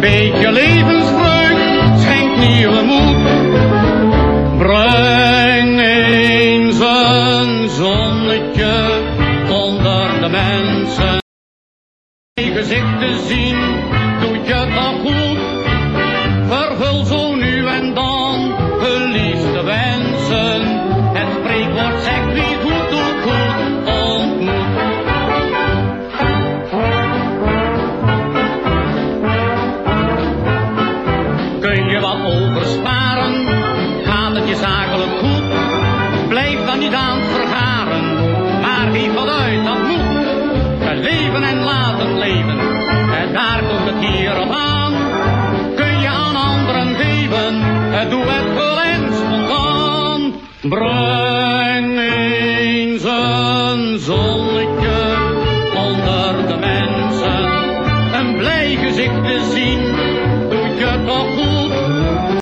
Beetje levensvreugd schenkt nieuwe moed. Breng eens een zonnetje onder de mensen. Je gezicht te zien doet je toch goed. Vervul zo Kun je wat oversparen? Gaat het je zakelijk goed? Blijf dan niet aan het vergaren, maar geef wat uit, dat moet. Het leven en laten leven, en daar komt het hier op aan. Kun je aan anderen geven, doe het vol en spontaan. Breng eens een zonnetje onder de mensen, een blij gezicht te zien